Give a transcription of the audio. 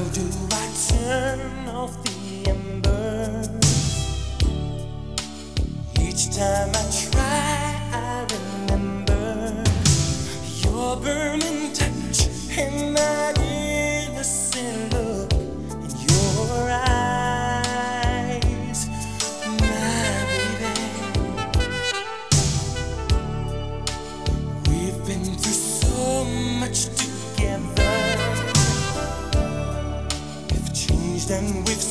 How do I turn off the embers? And